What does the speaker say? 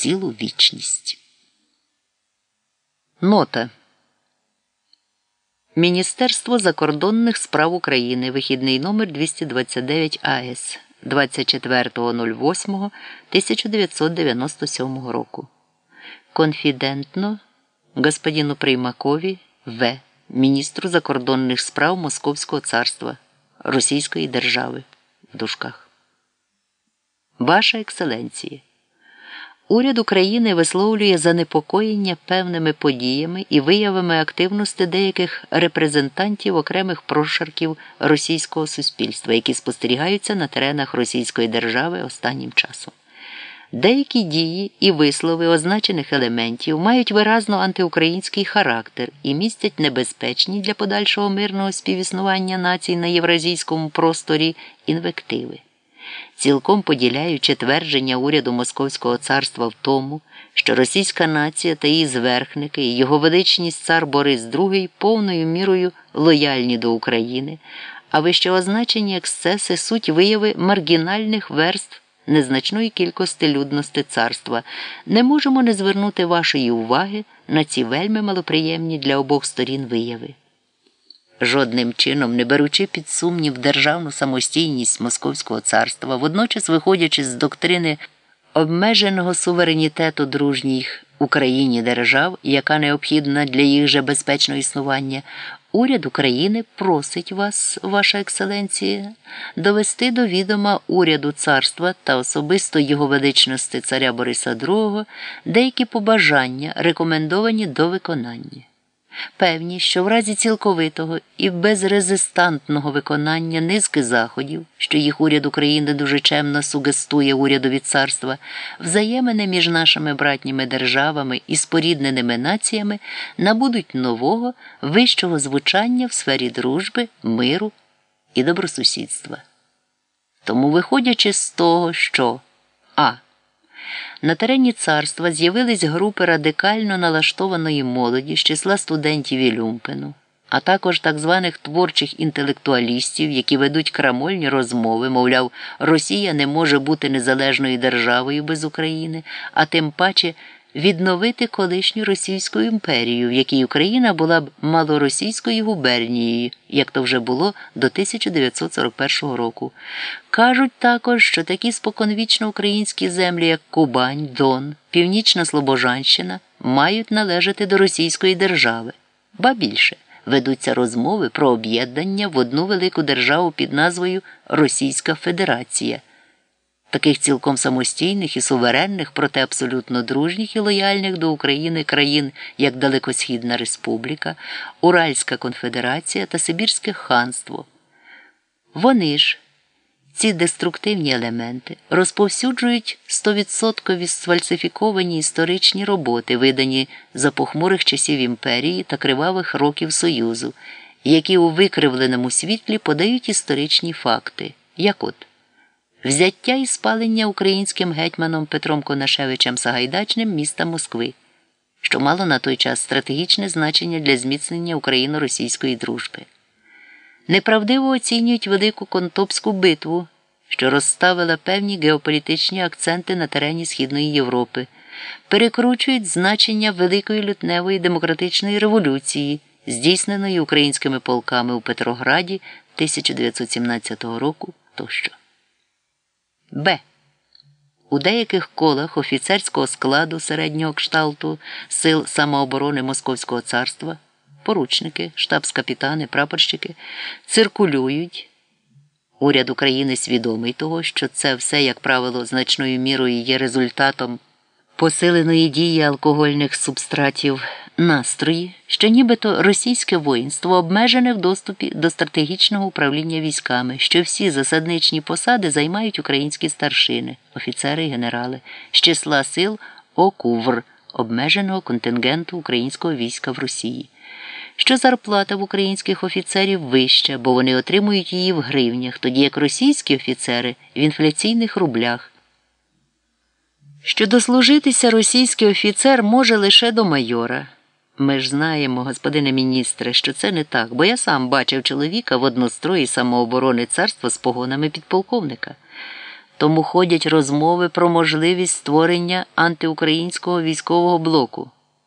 цілу вічність. Нота Міністерство закордонних справ України. Вихідний номер 229 АС 24.08.1997 року. Конфідентно господину Приймакові В. Міністру закордонних справ Московського царства Російської держави в дужках. Ваша екселенція. Уряд України висловлює занепокоєння певними подіями і виявами активності деяких репрезентантів окремих прошарків російського суспільства, які спостерігаються на теренах Російської держави останнім часом. Деякі дії і вислови означених елементів мають виразно антиукраїнський характер і містять небезпечні для подальшого мирного співіснування націй на євразійському просторі інвективи цілком поділяючи твердження уряду Московського царства в тому, що російська нація та її зверхники і його величність цар Борис II повною мірою лояльні до України, а вище означені ексцеси суть вияви маргінальних верств незначної кількості людності царства, не можемо не звернути вашої уваги на ці вельми малоприємні для обох сторін вияви жодним чином не беручи під сумнів державну самостійність Московського царства, водночас виходячи з доктрини обмеженого суверенітету дружніх Україні держав, яка необхідна для їх же безпечного існування, уряд України просить вас, ваша екселенція, довести до відома уряду царства та особисто його величності царя Бориса II деякі побажання, рекомендовані до виконання. Певні, що в разі цілковитого і безрезистантного виконання низки заходів, що їх уряд України дуже чемно сугестує урядові царства, взаємини між нашими братніми державами і спорідненими націями набудуть нового вищого звучання в сфері дружби, миру і добросусідства. Тому, виходячи з того, що а. На терені царства з'явились групи радикально налаштованої молоді з числа студентів і а також так званих творчих інтелектуалістів, які ведуть крамольні розмови, мовляв, Росія не може бути незалежною державою без України, а тим паче відновити колишню Російську імперію, в якій Україна була б малоросійською губернією, як то вже було до 1941 року. Кажуть також, що такі споконвічно українські землі, як Кубань, Дон, Північна Слобожанщина, мають належати до Російської держави, ба більше. Ведуться розмови про об'єднання в одну велику державу під назвою Російська Федерація таких цілком самостійних і суверенних, проте абсолютно дружніх і лояльних до України країн, як Далекосхідна Республіка, Уральська Конфедерація та Сибірське ханство. Вони ж, ці деструктивні елементи, розповсюджують стовідсоткові сфальсифіковані історичні роботи, видані за похмурих часів імперії та кривавих років Союзу, які у викривленому світлі подають історичні факти, як от взяття і спалення українським гетьманом Петром Конашевичем Сагайдачним міста Москви, що мало на той час стратегічне значення для зміцнення україно-російської дружби. Неправдиво оцінюють велику Контопську битву, що розставила певні геополітичні акценти на терені Східної Європи, перекручують значення Великої лютневої демократичної революції, здійсненої українськими полками у Петрограді 1917 року тощо. Б. У деяких колах офіцерського складу середнього кшталту сил самооборони Московського царства, поручники, штабс-капітани, прапорщики циркулюють. Уряд України свідомий того, що це все, як правило, значною мірою є результатом посиленої дії алкогольних субстратів настрої, що нібито російське воїнство обмежене в доступі до стратегічного управління військами, що всі засадничні посади займають українські старшини, офіцери і генерали, з числа сил ОКУВР, обмеженого контингенту українського війська в Росії. Що зарплата в українських офіцерів вища, бо вони отримують її в гривнях, тоді як російські офіцери в інфляційних рублях. Що дослужитися російський офіцер може лише до майора. Ми ж знаємо, господине міністре, що це не так, бо я сам бачив чоловіка в однострої самооборони царства з погонами підполковника. Тому ходять розмови про можливість створення антиукраїнського військового блоку.